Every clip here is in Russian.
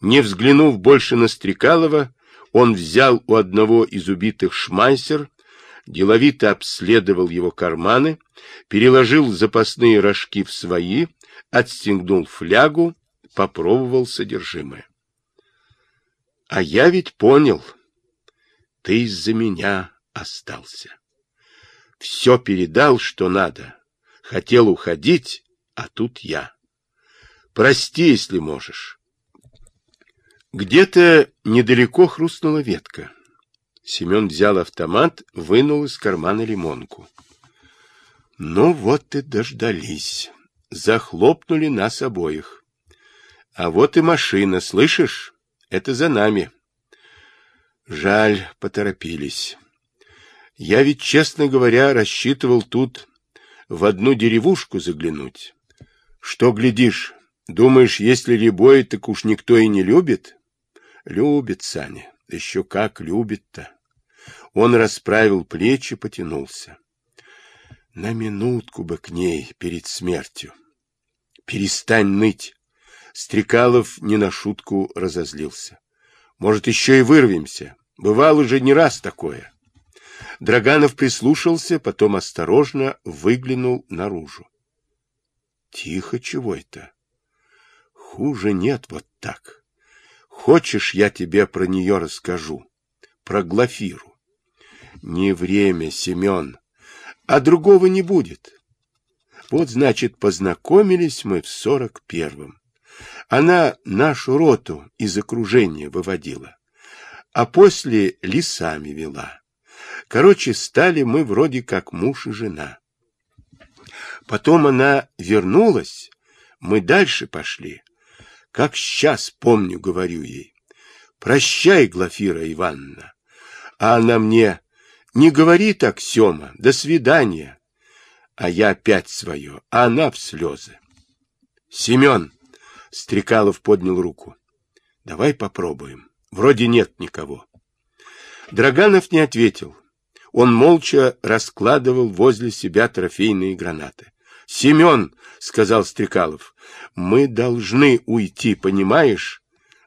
Не взглянув больше на Стрекалова, он взял у одного из убитых шмайсер, деловито обследовал его карманы, переложил запасные рожки в свои, отстегнул флягу, попробовал содержимое. — А я ведь понял, ты из-за меня остался. Все передал, что надо. Хотел уходить, а тут я. Прости, если можешь. Где-то недалеко хрустнула ветка. Семен взял автомат, вынул из кармана лимонку. Ну вот и дождались. Захлопнули нас обоих. А вот и машина, слышишь? Это за нами. Жаль, поторопились. Я ведь, честно говоря, рассчитывал тут в одну деревушку заглянуть. Что глядишь, думаешь, если ребой, так уж никто и не любит? Любит, Саня, еще как любит-то. Он расправил плечи, потянулся. На минутку бы к ней перед смертью. Перестань ныть. Стрекалов не на шутку разозлился. Может, еще и вырвемся. Бывало же не раз такое. Драганов прислушался, потом осторожно выглянул наружу. Тихо чего это? Хуже нет вот так. Хочешь, я тебе про нее расскажу? Про Глафиру. Не время, Семен. А другого не будет. Вот, значит, познакомились мы в сорок первом. Она нашу роту из окружения выводила, а после лесами вела. Короче, стали мы вроде как муж и жена. Потом она вернулась, мы дальше пошли. Как сейчас помню, говорю ей. Прощай, Глафира Ивановна. А она мне, не говори так, Сема, до свидания. А я опять свое, а она в слезы. Семен, Стрекалов поднял руку. Давай попробуем. Вроде нет никого. Драганов не ответил. Он молча раскладывал возле себя трофейные гранаты. — Семен, — сказал Стрекалов, — мы должны уйти, понимаешь?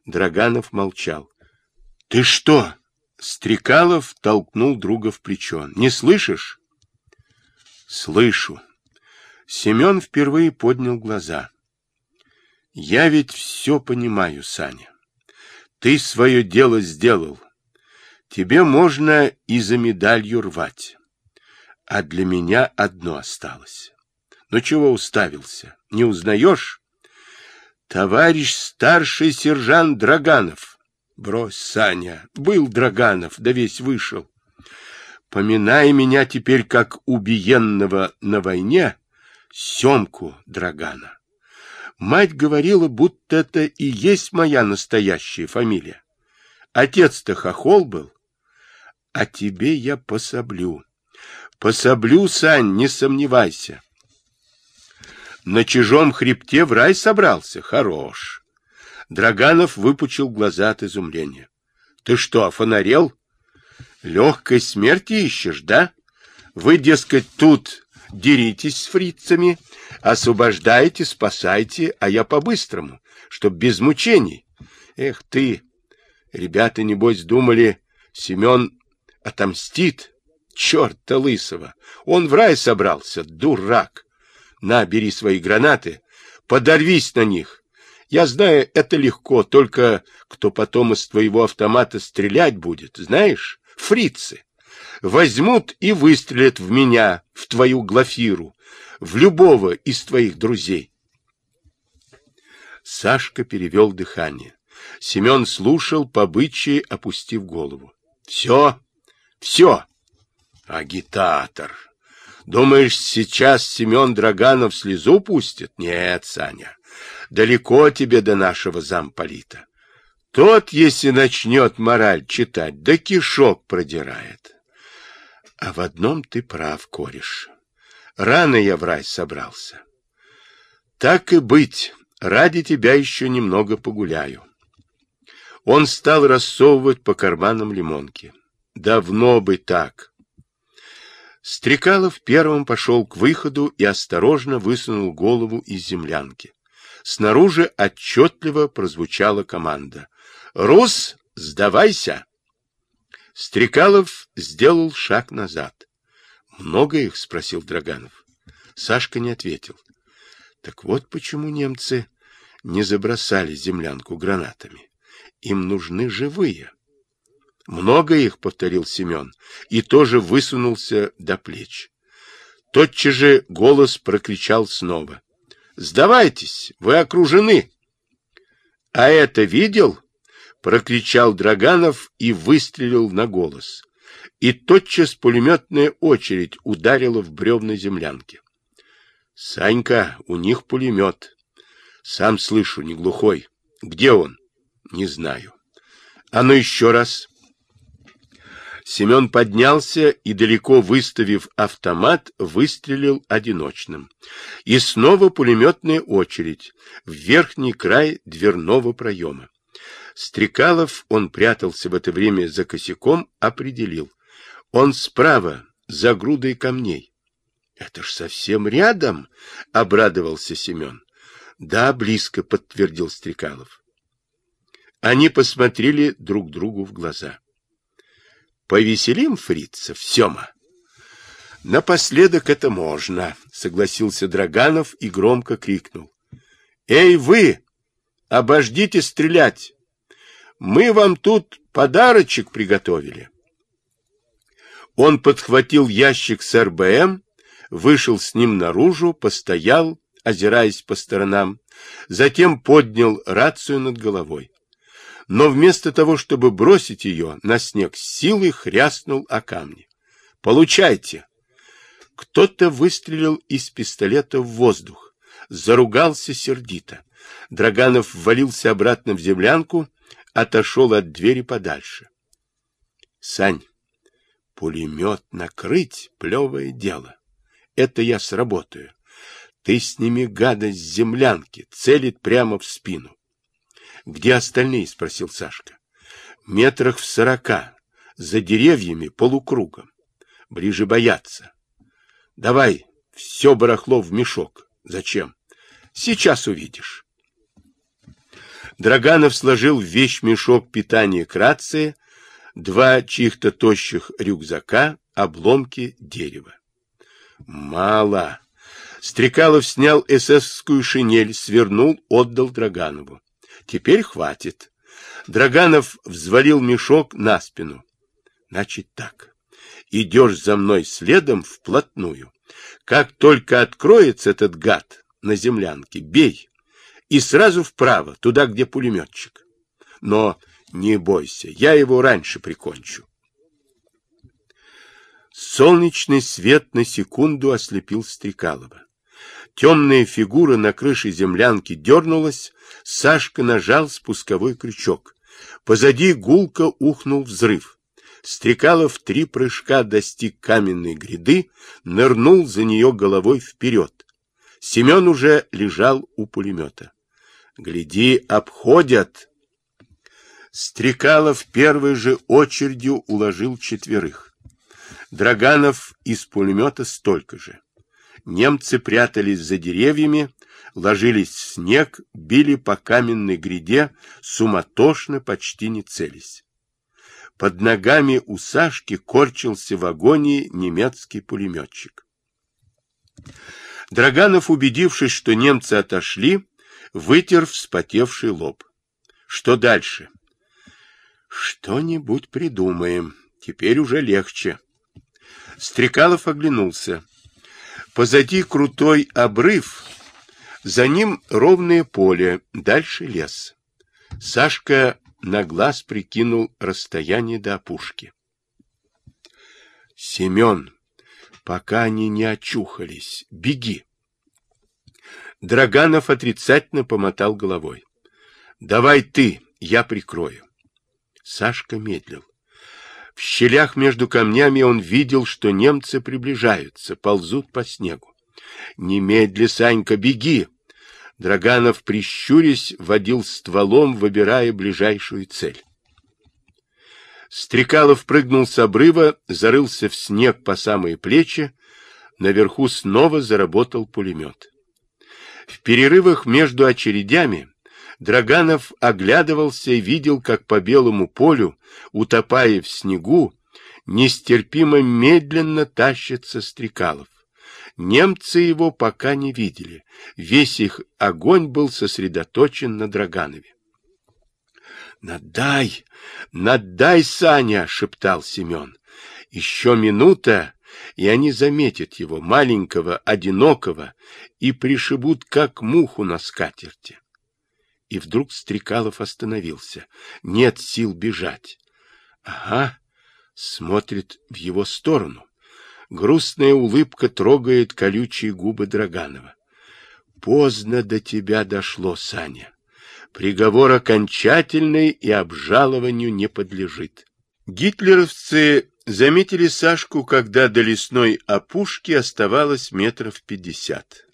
Драганов молчал. — Ты что? Стрекалов толкнул друга в плечо. — Не слышишь? — Слышу. Семен впервые поднял глаза. — Я ведь все понимаю, Саня. Ты свое дело сделал. Тебе можно и за медалью рвать. А для меня одно осталось. Ну чего уставился? Не узнаешь? Товарищ старший сержант Драганов. Брось, Саня, был Драганов, да весь вышел. Поминай меня теперь как убиенного на войне Семку Драгана. Мать говорила, будто это и есть моя настоящая фамилия. Отец-то хохол был. А тебе я пособлю. Пособлю, Сань, не сомневайся. На чужом хребте в рай собрался? Хорош. Драганов выпучил глаза от изумления. Ты что, офонарел? Легкой смерти ищешь, да? Вы, дескать, тут деритесь с фрицами, освобождаете, спасайте, а я по-быстрому, чтоб без мучений. Эх ты! Ребята, небось, думали, Семен отомстит. Черт-то лысого! Он в рай собрался, дурак! На, бери свои гранаты, подорвись на них. Я знаю, это легко, только кто потом из твоего автомата стрелять будет, знаешь? Фрицы. Возьмут и выстрелят в меня, в твою Глафиру, в любого из твоих друзей. Сашка перевел дыхание. Семен слушал, по опустив голову. — Все, все. Агитатор. Думаешь, сейчас Семен Драганов слезу пустит? Нет, Саня, далеко тебе до нашего замполита. Тот, если начнет мораль читать, да кишок продирает. А в одном ты прав, кореш. Рано я в рай собрался. Так и быть, ради тебя еще немного погуляю. Он стал рассовывать по карманам лимонки. Давно бы так. Стрекалов первым пошел к выходу и осторожно высунул голову из землянки. Снаружи отчетливо прозвучала команда. «Рус, сдавайся!» Стрекалов сделал шаг назад. «Много их?» — спросил Драганов. Сашка не ответил. Так вот почему немцы не забросали землянку гранатами. Им нужны живые. Много их, повторил Семен, и тоже высунулся до плеч. Тотчас же голос прокричал снова. «Сдавайтесь, вы окружены!» «А это видел?» — прокричал Драганов и выстрелил на голос. И тотчас пулеметная очередь ударила в бревна землянки. «Санька, у них пулемет. Сам слышу, не глухой. Где он?» «Не знаю». «А ну еще раз!» Семен поднялся и, далеко выставив автомат, выстрелил одиночным. И снова пулеметная очередь в верхний край дверного проема. Стрекалов, он прятался в это время за косяком, определил. Он справа, за грудой камней. — Это ж совсем рядом, — обрадовался Семен. — Да, близко, — подтвердил Стрекалов. Они посмотрели друг другу в глаза. — Повеселим фрицев, Сема. Напоследок это можно, согласился Драганов и громко крикнул. Эй, вы! Обождите стрелять! Мы вам тут подарочек приготовили. Он подхватил ящик с РБМ, вышел с ним наружу, постоял, озираясь по сторонам, затем поднял рацию над головой но вместо того, чтобы бросить ее на снег, силой хряснул о камни. «Получайте!» Кто-то выстрелил из пистолета в воздух, заругался сердито. Драганов ввалился обратно в землянку, отошел от двери подальше. «Сань, пулемет накрыть — плевое дело. Это я сработаю. Ты сними гадость с землянки, целит прямо в спину. Где остальные? спросил Сашка. Метрах в сорока, за деревьями полукругом. Ближе бояться. Давай все барахло в мешок. Зачем? Сейчас увидишь. Драганов сложил в вещь-мешок питания к рации, два чьих-то тощих рюкзака, обломки дерева. Мало. Стрекалов снял эсэсовскую шинель, свернул, отдал Драганову. Теперь хватит. Драганов взвалил мешок на спину. Значит так. Идешь за мной следом вплотную. Как только откроется этот гад на землянке, бей. И сразу вправо, туда, где пулеметчик. Но не бойся, я его раньше прикончу. Солнечный свет на секунду ослепил Стрекалова. Темная фигура на крыше землянки дернулась, Сашка нажал спусковой крючок. Позади гулко ухнул взрыв. Стрекалов три прыжка достиг каменной гряды, нырнул за нее головой вперед. Семен уже лежал у пулемета. «Гляди, обходят!» Стрекалов первой же очередью уложил четверых. Драганов из пулемета столько же. Немцы прятались за деревьями, ложились в снег, били по каменной гряде, суматошно, почти не целясь. Под ногами у Сашки корчился в агонии немецкий пулеметчик. Драганов, убедившись, что немцы отошли, вытер вспотевший лоб. Что дальше? Что-нибудь придумаем. Теперь уже легче. Стрекалов оглянулся. Позади крутой обрыв, за ним ровное поле, дальше лес. Сашка на глаз прикинул расстояние до опушки. Семен, пока они не очухались, беги. Драганов отрицательно помотал головой. Давай ты, я прикрою. Сашка медлил. В щелях между камнями он видел, что немцы приближаются, ползут по снегу. «Немедли, Санька, беги!» Драганов, прищурясь, водил стволом, выбирая ближайшую цель. Стрекалов прыгнул с обрыва, зарылся в снег по самые плечи, наверху снова заработал пулемет. В перерывах между очередями Драганов оглядывался и видел, как по белому полю, утопая в снегу, нестерпимо медленно тащится Стрекалов. Немцы его пока не видели. Весь их огонь был сосредоточен на Драганове. «Надай! Надай, Саня!» — шептал Семен. «Еще минута, и они заметят его, маленького, одинокого, и пришибут, как муху на скатерти». И вдруг Стрекалов остановился. Нет сил бежать. Ага, смотрит в его сторону. Грустная улыбка трогает колючие губы Драганова. Поздно до тебя дошло, Саня. Приговор окончательный и обжалованию не подлежит. Гитлеровцы заметили Сашку, когда до лесной опушки оставалось метров пятьдесят.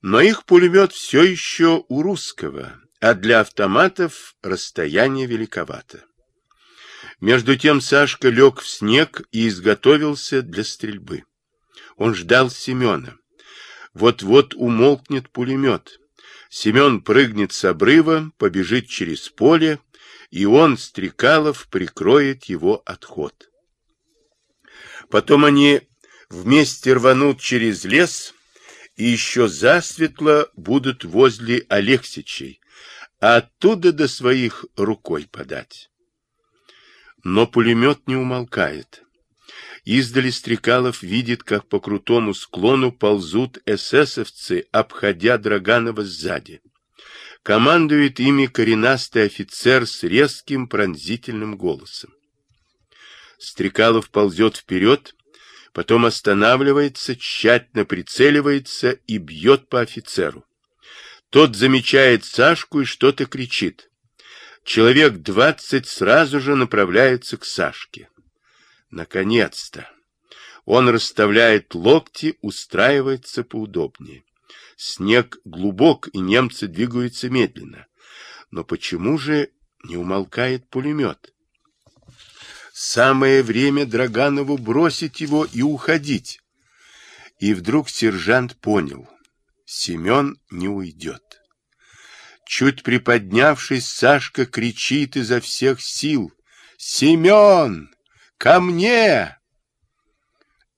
Но их пулемет все еще у русского, а для автоматов расстояние великовато. Между тем Сашка лег в снег и изготовился для стрельбы. Он ждал Семена. Вот-вот умолкнет пулемет. Семен прыгнет с обрыва, побежит через поле, и он, Стрекалов, прикроет его отход. Потом они вместе рванут через лес и еще засветло будут возле Алексичей, а оттуда до своих рукой подать. Но пулемет не умолкает. Издали Стрекалов видит, как по крутому склону ползут эсэсовцы, обходя Драганова сзади. Командует ими коренастый офицер с резким пронзительным голосом. Стрекалов ползет вперед, потом останавливается, тщательно прицеливается и бьет по офицеру. Тот замечает Сашку и что-то кричит. Человек двадцать сразу же направляется к Сашке. Наконец-то! Он расставляет локти, устраивается поудобнее. Снег глубок, и немцы двигаются медленно. Но почему же не умолкает пулемет? Самое время Драганову бросить его и уходить. И вдруг сержант понял. Семен не уйдет. Чуть приподнявшись, Сашка кричит изо всех сил. «Семен! Ко мне!»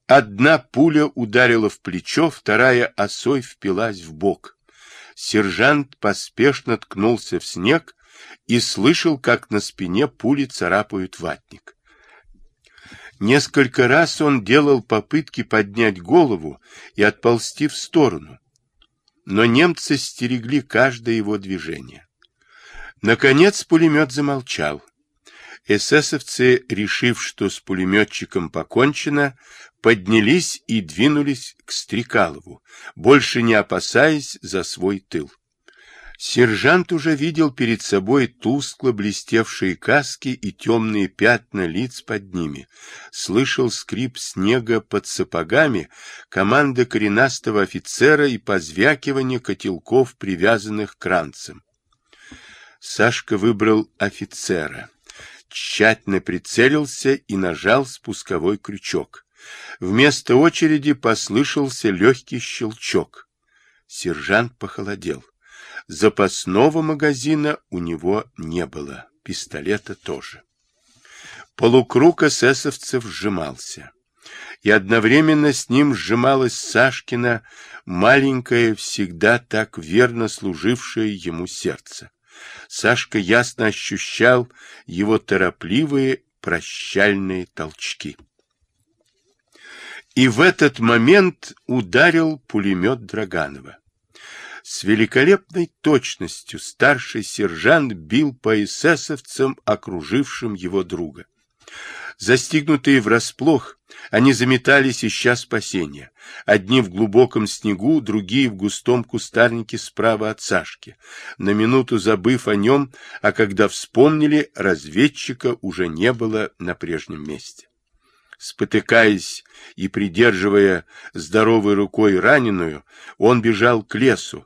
Одна пуля ударила в плечо, вторая осой впилась в бок. Сержант поспешно ткнулся в снег и слышал, как на спине пули царапают ватник. Несколько раз он делал попытки поднять голову и отползти в сторону, но немцы стерегли каждое его движение. Наконец пулемет замолчал эсэсовцы, решив, что с пулеметчиком покончено, поднялись и двинулись к Стрекалову, больше не опасаясь за свой тыл. Сержант уже видел перед собой тускло блестевшие каски и темные пятна лиц под ними, слышал скрип снега под сапогами, команда коренастого офицера и позвякивание котелков, привязанных к ранцам. Сашка выбрал офицера тщательно прицелился и нажал спусковой крючок. Вместо очереди послышался легкий щелчок. Сержант похолодел. Запасного магазина у него не было, пистолета тоже. Полукруг эсэсовцев сжимался. И одновременно с ним сжималась Сашкина, маленькое, всегда так верно служившее ему сердце. Сашка ясно ощущал его торопливые прощальные толчки. И в этот момент ударил пулемет Драганова. С великолепной точностью старший сержант бил по эсэсовцам, окружившим его друга. Застигнутые врасплох, они заметались, ища спасения. Одни в глубоком снегу, другие в густом кустарнике справа от Сашки. На минуту забыв о нем, а когда вспомнили, разведчика уже не было на прежнем месте. Спотыкаясь и придерживая здоровой рукой раненую, он бежал к лесу,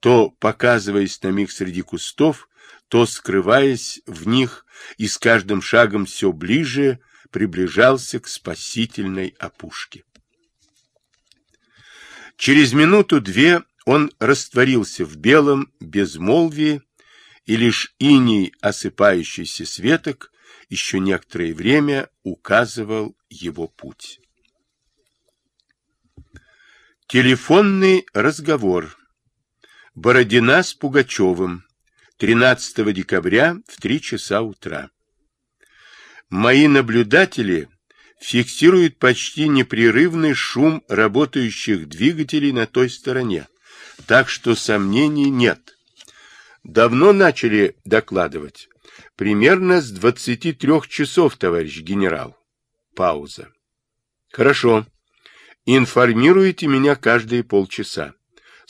то показываясь на миг среди кустов, то скрываясь в них и с каждым шагом все ближе приближался к спасительной опушке. Через минуту-две он растворился в белом безмолвии, и лишь иней осыпающийся светок еще некоторое время указывал его путь. Телефонный разговор. Бородина с Пугачевым. 13 декабря в 3 часа утра. Мои наблюдатели фиксируют почти непрерывный шум работающих двигателей на той стороне, так что сомнений нет. Давно начали докладывать. Примерно с 23 часов, товарищ генерал. Пауза. Хорошо. Информируйте меня каждые полчаса.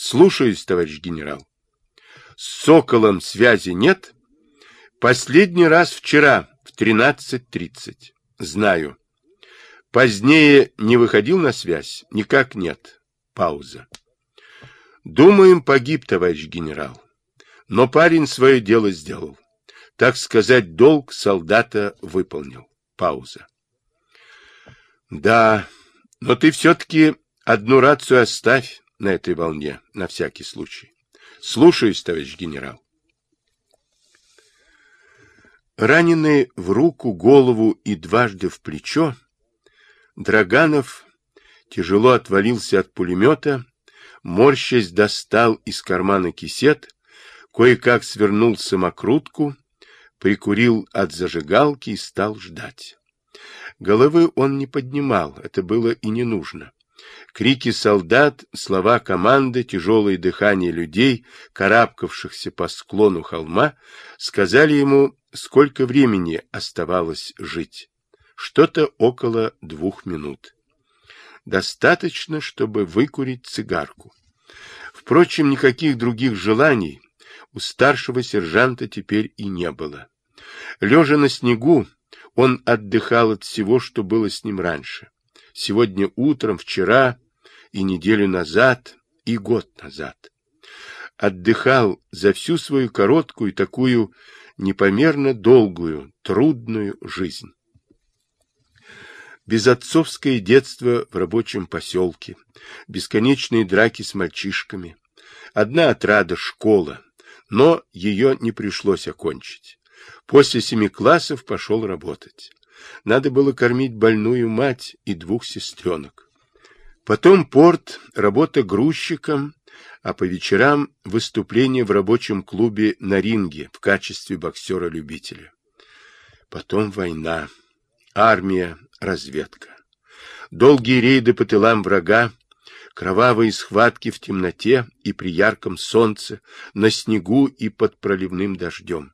Слушаюсь, товарищ генерал. С Соколом связи нет? Последний раз вчера в 13.30. Знаю. Позднее не выходил на связь? Никак нет. Пауза. Думаем, погиб, товарищ генерал. Но парень свое дело сделал. Так сказать, долг солдата выполнил. Пауза. Да, но ты все-таки одну рацию оставь на этой волне, на всякий случай. Слушаюсь, товарищ генерал. Раненый в руку, голову и дважды в плечо, Драганов тяжело отвалился от пулемета, морщась достал из кармана кисет, кое-как свернул самокрутку, прикурил от зажигалки и стал ждать. Головы он не поднимал, это было и не нужно. Крики солдат, слова команды, тяжелое дыхание людей, карабкавшихся по склону холма, сказали ему, сколько времени оставалось жить. Что-то около двух минут. Достаточно, чтобы выкурить цигарку. Впрочем, никаких других желаний у старшего сержанта теперь и не было. Лежа на снегу, он отдыхал от всего, что было с ним раньше. Сегодня утром, вчера и неделю назад, и год назад. Отдыхал за всю свою короткую, такую непомерно долгую, трудную жизнь. Безотцовское детство в рабочем поселке, бесконечные драки с мальчишками, одна отрада школа, но ее не пришлось окончить. После семи классов пошел работать. Надо было кормить больную мать и двух сестренок. Потом порт, работа грузчиком, а по вечерам выступление в рабочем клубе на ринге в качестве боксера-любителя. Потом война, армия, разведка. Долгие рейды по тылам врага, кровавые схватки в темноте и при ярком солнце, на снегу и под проливным дождем.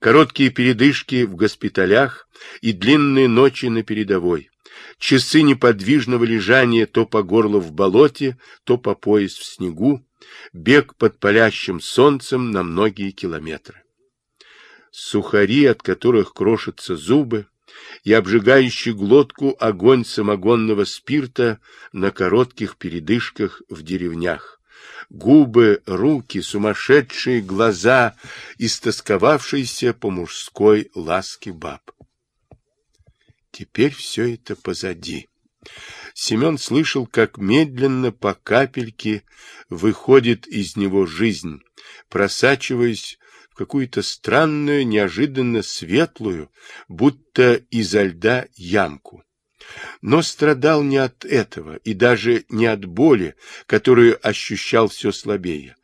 Короткие передышки в госпиталях и длинные ночи на передовой. Часы неподвижного лежания то по горло в болоте, то по пояс в снегу. Бег под палящим солнцем на многие километры. Сухари, от которых крошатся зубы, и обжигающий глотку огонь самогонного спирта на коротких передышках в деревнях губы, руки, сумасшедшие глаза, истосковавшиеся по мужской ласке баб. Теперь все это позади. Семен слышал, как медленно по капельке выходит из него жизнь, просачиваясь в какую-то странную, неожиданно светлую, будто изо льда ямку но страдал не от этого и даже не от боли, которую ощущал все слабее,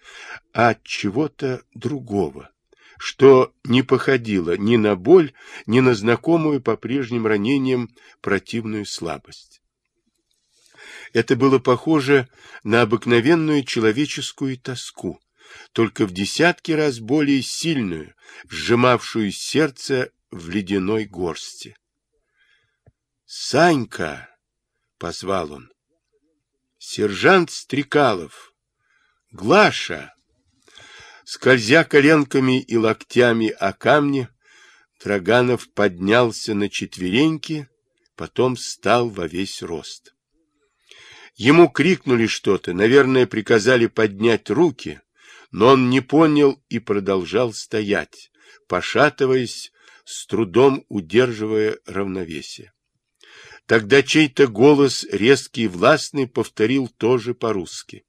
а от чего-то другого, что не походило ни на боль, ни на знакомую по прежним ранениям противную слабость. Это было похоже на обыкновенную человеческую тоску, только в десятки раз более сильную, сжимавшую сердце в ледяной горсти. «Санька!» — позвал он. «Сержант Стрекалов! Глаша!» Скользя коленками и локтями о камни, Драганов поднялся на четвереньки, потом встал во весь рост. Ему крикнули что-то, наверное, приказали поднять руки, но он не понял и продолжал стоять, пошатываясь, с трудом удерживая равновесие. Тогда чей-то голос, резкий и властный, повторил тоже по-русски.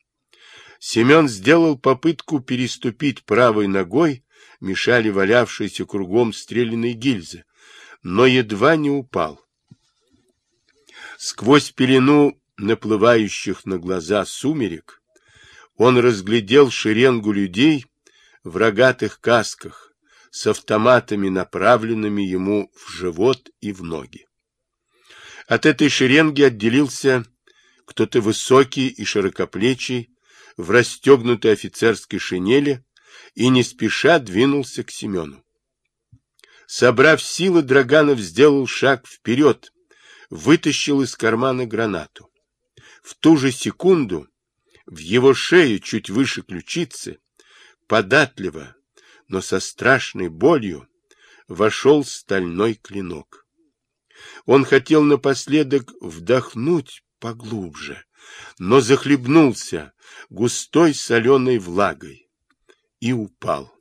Семен сделал попытку переступить правой ногой, мешали валявшиеся кругом стрелянные гильзы, но едва не упал. Сквозь пелену наплывающих на глаза сумерек он разглядел шеренгу людей в рогатых касках с автоматами, направленными ему в живот и в ноги. От этой шеренги отделился кто-то высокий и широкоплечий, в расстегнутой офицерской шинели, и не спеша двинулся к Семену. Собрав силы, Драганов сделал шаг вперед, вытащил из кармана гранату. В ту же секунду в его шею, чуть выше ключицы, податливо, но со страшной болью, вошел стальной клинок. Он хотел напоследок вдохнуть поглубже, но захлебнулся густой соленой влагой и упал,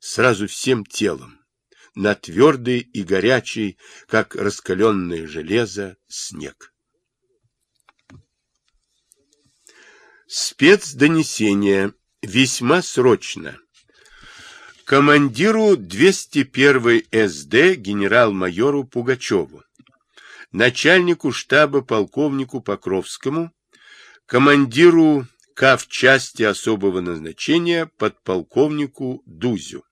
сразу всем телом, на твердый и горячий, как раскаленное железо, снег. Спецдонесение весьма срочно. Командиру 201 СД генерал-майору Пугачеву, начальнику штаба полковнику Покровскому, командиру КАВ части особого назначения подполковнику Дузю.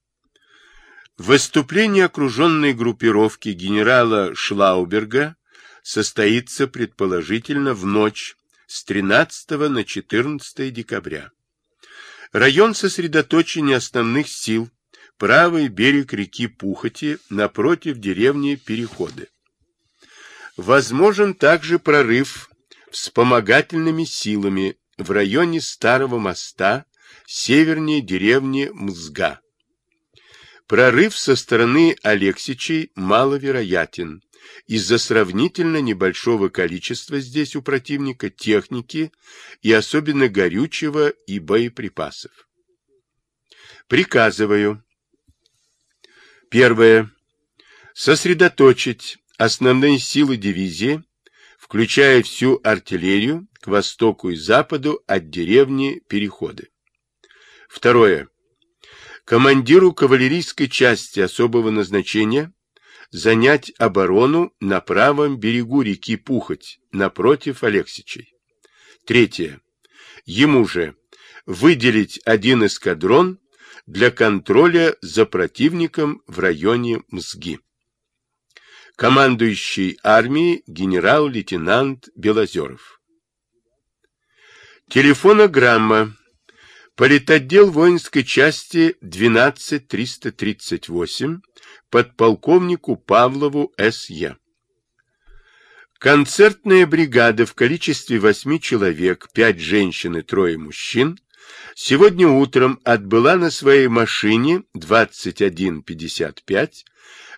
Выступление окруженной группировки генерала Шлауберга состоится предположительно в ночь с 13 на 14 декабря. Район сосредоточения основных сил правый берег реки Пухоти напротив деревни Переходы. Возможен также прорыв вспомогательными силами в районе Старого моста севернее деревни Мзга. Прорыв со стороны Алексичей маловероятен из-за сравнительно небольшого количества здесь у противника техники и особенно горючего и боеприпасов. Приказываю. Первое. Сосредоточить основные силы дивизии, включая всю артиллерию, к востоку и западу от деревни Переходы. Второе. Командиру кавалерийской части особого назначения занять оборону на правом берегу реки Пухоть, напротив Алексичей. Третье. Ему же выделить один эскадрон для контроля за противником в районе Мзги. Командующий армией генерал-лейтенант Белозеров. Телефонограмма. Политотдел воинской части 12338 подполковнику Павлову С.Е. Концертная бригада в количестве восьми человек, пять женщин и трое мужчин, сегодня утром отбыла на своей машине 2155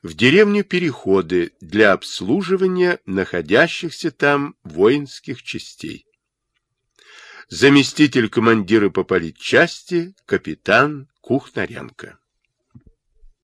в деревню Переходы для обслуживания находящихся там воинских частей заместитель командира по политчасти, капитан Кухнаренко.